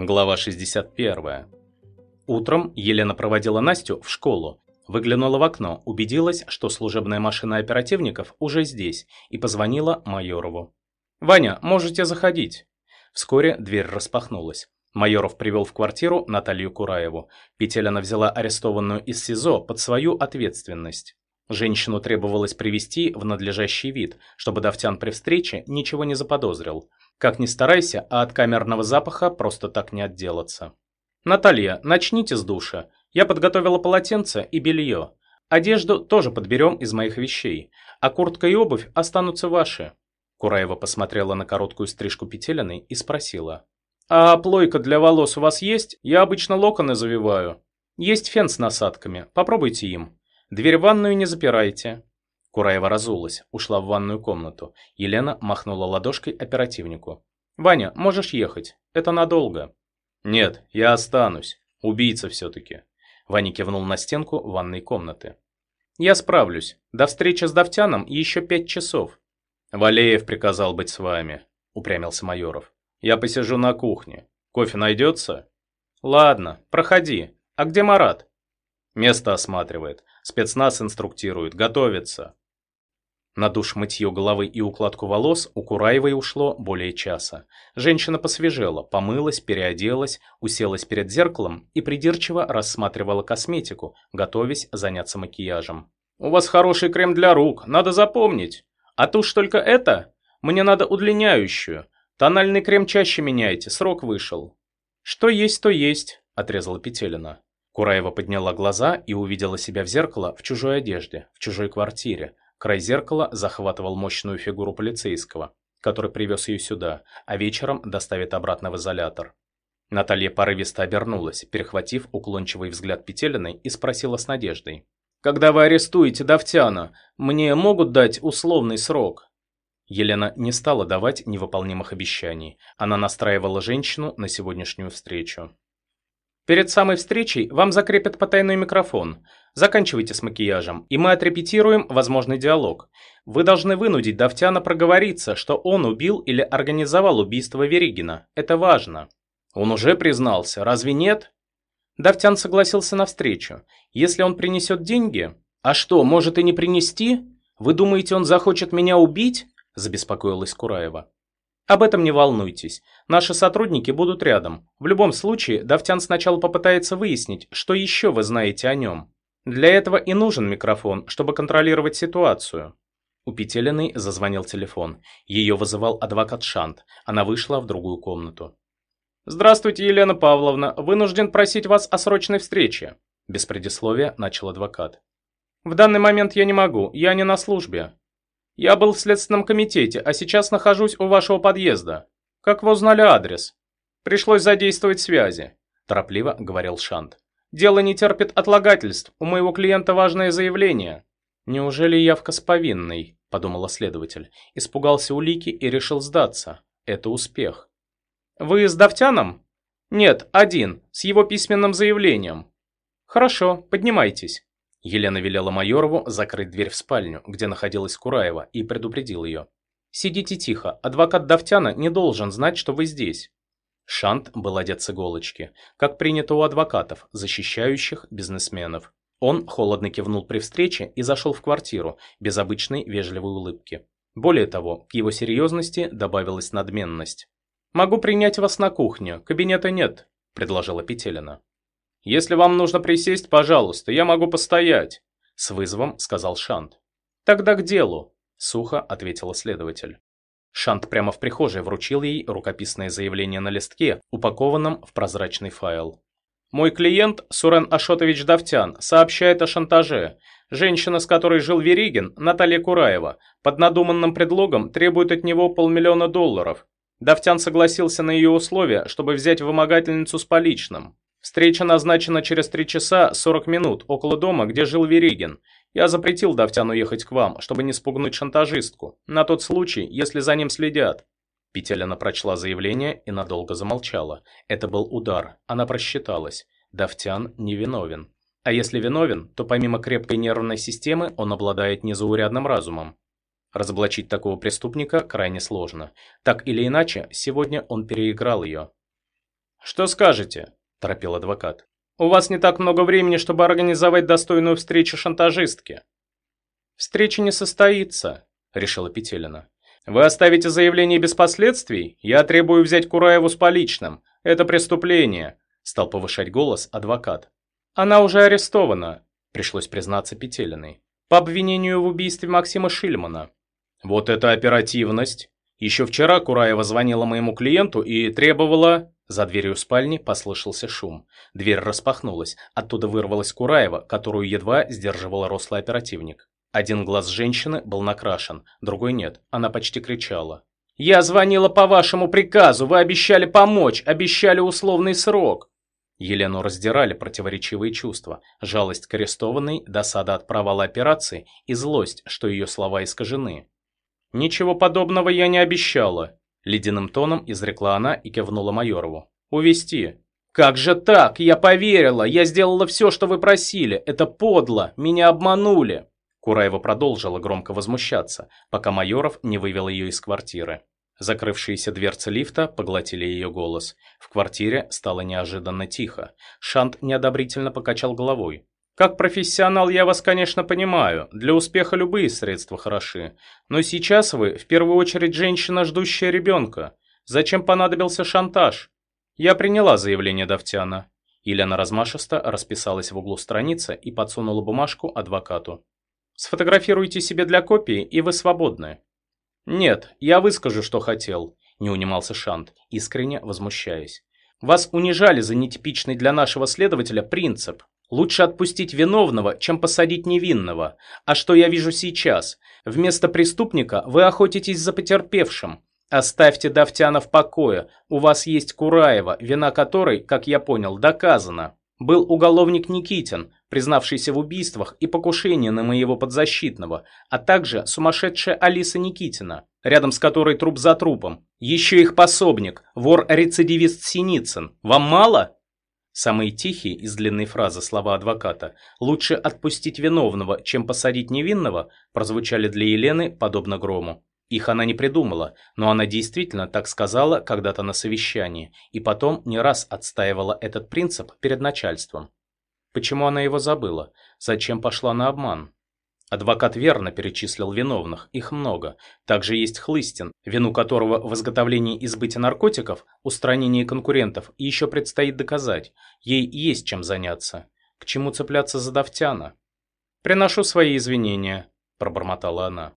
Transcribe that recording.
Глава 61. Утром Елена проводила Настю в школу. Выглянула в окно, убедилась, что служебная машина оперативников уже здесь, и позвонила Майорову. «Ваня, можете заходить». Вскоре дверь распахнулась. Майоров привел в квартиру Наталью Кураеву. Петелина взяла арестованную из СИЗО под свою ответственность. Женщину требовалось привести в надлежащий вид, чтобы Давтян при встрече ничего не заподозрил. Как ни старайся, а от камерного запаха просто так не отделаться. «Наталья, начните с душа. Я подготовила полотенце и белье. Одежду тоже подберем из моих вещей, а куртка и обувь останутся ваши». Кураева посмотрела на короткую стрижку Петелиной и спросила. «А плойка для волос у вас есть? Я обычно локоны завиваю. Есть фен с насадками, попробуйте им. Дверь в ванную не запирайте. Кураева разулась, ушла в ванную комнату. Елена махнула ладошкой оперативнику. «Ваня, можешь ехать. Это надолго». «Нет, я останусь. Убийца все-таки». Ваня кивнул на стенку ванной комнаты. «Я справлюсь. До встречи с Давтяном еще пять часов». «Валеев приказал быть с вами», — упрямился Майоров. «Я посижу на кухне. Кофе найдется?» «Ладно, проходи. А где Марат?» «Место осматривает. Спецназ инструктирует. Готовится». На душ мытье головы и укладку волос у Кураевой ушло более часа. Женщина посвежела, помылась, переоделась, уселась перед зеркалом и придирчиво рассматривала косметику, готовясь заняться макияжем. «У вас хороший крем для рук, надо запомнить. А тушь только это? Мне надо удлиняющую. Тональный крем чаще меняйте, срок вышел». «Что есть, то есть», – отрезала Петелина. Кураева подняла глаза и увидела себя в зеркало в чужой одежде, в чужой квартире, Край зеркала захватывал мощную фигуру полицейского, который привез ее сюда, а вечером доставит обратно в изолятор. Наталья порывисто обернулась, перехватив уклончивый взгляд Петелиной и спросила с надеждой. «Когда вы арестуете Давтяна, мне могут дать условный срок?» Елена не стала давать невыполнимых обещаний. Она настраивала женщину на сегодняшнюю встречу. Перед самой встречей вам закрепят потайной микрофон. Заканчивайте с макияжем, и мы отрепетируем возможный диалог. Вы должны вынудить Давтяна проговориться, что он убил или организовал убийство Веригина. Это важно. Он уже признался, разве нет? Давтян согласился на встречу. Если он принесет деньги... А что, может и не принести? Вы думаете, он захочет меня убить? Забеспокоилась Кураева. Об этом не волнуйтесь. Наши сотрудники будут рядом. В любом случае, Давтян сначала попытается выяснить, что еще вы знаете о нем. Для этого и нужен микрофон, чтобы контролировать ситуацию. У Петелиной зазвонил телефон. Ее вызывал адвокат Шант. Она вышла в другую комнату. «Здравствуйте, Елена Павловна. Вынужден просить вас о срочной встрече». Без предисловия начал адвокат. «В данный момент я не могу. Я не на службе. Я был в следственном комитете, а сейчас нахожусь у вашего подъезда. Как вы узнали адрес? Пришлось задействовать связи, торопливо говорил Шант. Дело не терпит отлагательств, у моего клиента важное заявление. Неужели явка с повинной? подумала следователь. Испугался улики и решил сдаться. Это успех. Вы с Давтяном? Нет, один, с его письменным заявлением. Хорошо, поднимайтесь. Елена велела Майорову закрыть дверь в спальню, где находилась Кураева, и предупредил ее. «Сидите тихо, адвокат Давтяна не должен знать, что вы здесь». Шант был одет с иголочки, как принято у адвокатов, защищающих бизнесменов. Он холодно кивнул при встрече и зашел в квартиру, без обычной вежливой улыбки. Более того, к его серьезности добавилась надменность. «Могу принять вас на кухню, кабинета нет», – предложила Петелина. «Если вам нужно присесть, пожалуйста, я могу постоять», — с вызовом сказал Шант. «Тогда к делу», — сухо ответила следователь. Шант прямо в прихожей вручил ей рукописное заявление на листке, упакованном в прозрачный файл. «Мой клиент, Сурен Ашотович Давтян, сообщает о шантаже. Женщина, с которой жил Веригин, Наталья Кураева, под надуманным предлогом требует от него полмиллиона долларов. Давтян согласился на ее условия, чтобы взять вымогательницу с поличным. Встреча назначена через 3 часа 40 минут около дома, где жил Веригин. Я запретил Давтяну ехать к вам, чтобы не спугнуть шантажистку, на тот случай, если за ним следят». Петелина прочла заявление и надолго замолчала. Это был удар, она просчиталась. Давтян невиновен. А если виновен, то помимо крепкой нервной системы он обладает незаурядным разумом. Разоблачить такого преступника крайне сложно. Так или иначе, сегодня он переиграл ее. «Что скажете?» – торопил адвокат. «У вас не так много времени, чтобы организовать достойную встречу шантажистки». «Встреча не состоится», – решила Петелина. «Вы оставите заявление без последствий? Я требую взять Кураеву с поличным. Это преступление», – стал повышать голос адвокат. «Она уже арестована», – пришлось признаться Петелиной. «По обвинению в убийстве Максима Шильмана». «Вот это оперативность!» Еще вчера Кураева звонила моему клиенту и требовала... За дверью спальни послышался шум. Дверь распахнулась. Оттуда вырвалась Кураева, которую едва сдерживал рослый оперативник. Один глаз женщины был накрашен, другой нет. Она почти кричала. «Я звонила по вашему приказу! Вы обещали помочь! Обещали условный срок!» Елену раздирали противоречивые чувства. Жалость к арестованной, досада от провала операции и злость, что ее слова искажены. «Ничего подобного я не обещала», – ледяным тоном изрекла она и кивнула Майорову. «Увести». «Как же так? Я поверила! Я сделала все, что вы просили! Это подло! Меня обманули!» Кураева продолжила громко возмущаться, пока Майоров не вывел ее из квартиры. Закрывшиеся дверцы лифта поглотили ее голос. В квартире стало неожиданно тихо. Шант неодобрительно покачал головой. Как профессионал я вас, конечно, понимаю. Для успеха любые средства хороши. Но сейчас вы, в первую очередь, женщина, ждущая ребенка. Зачем понадобился шантаж? Я приняла заявление Давтяна. Елена размашисто расписалась в углу страницы и подсунула бумажку адвокату. Сфотографируйте себе для копии, и вы свободны. Нет, я выскажу, что хотел, не унимался Шант, искренне возмущаясь. Вас унижали за нетипичный для нашего следователя принцип. Лучше отпустить виновного, чем посадить невинного. А что я вижу сейчас? Вместо преступника вы охотитесь за потерпевшим. Оставьте Давтяна в покое. У вас есть Кураева, вина которой, как я понял, доказана. Был уголовник Никитин, признавшийся в убийствах и покушении на моего подзащитного, а также сумасшедшая Алиса Никитина, рядом с которой труп за трупом. Еще их пособник, вор-рецидивист Синицын. Вам мало? Самые тихие из длинной фразы слова адвоката «лучше отпустить виновного, чем посадить невинного» прозвучали для Елены подобно грому. Их она не придумала, но она действительно так сказала когда-то на совещании, и потом не раз отстаивала этот принцип перед начальством. Почему она его забыла? Зачем пошла на обман? Адвокат верно перечислил виновных, их много. Также есть Хлыстин, вину которого в изготовлении и сбытии наркотиков, устранении конкурентов еще предстоит доказать. Ей есть чем заняться. К чему цепляться за Давтяна? «Приношу свои извинения», – пробормотала она.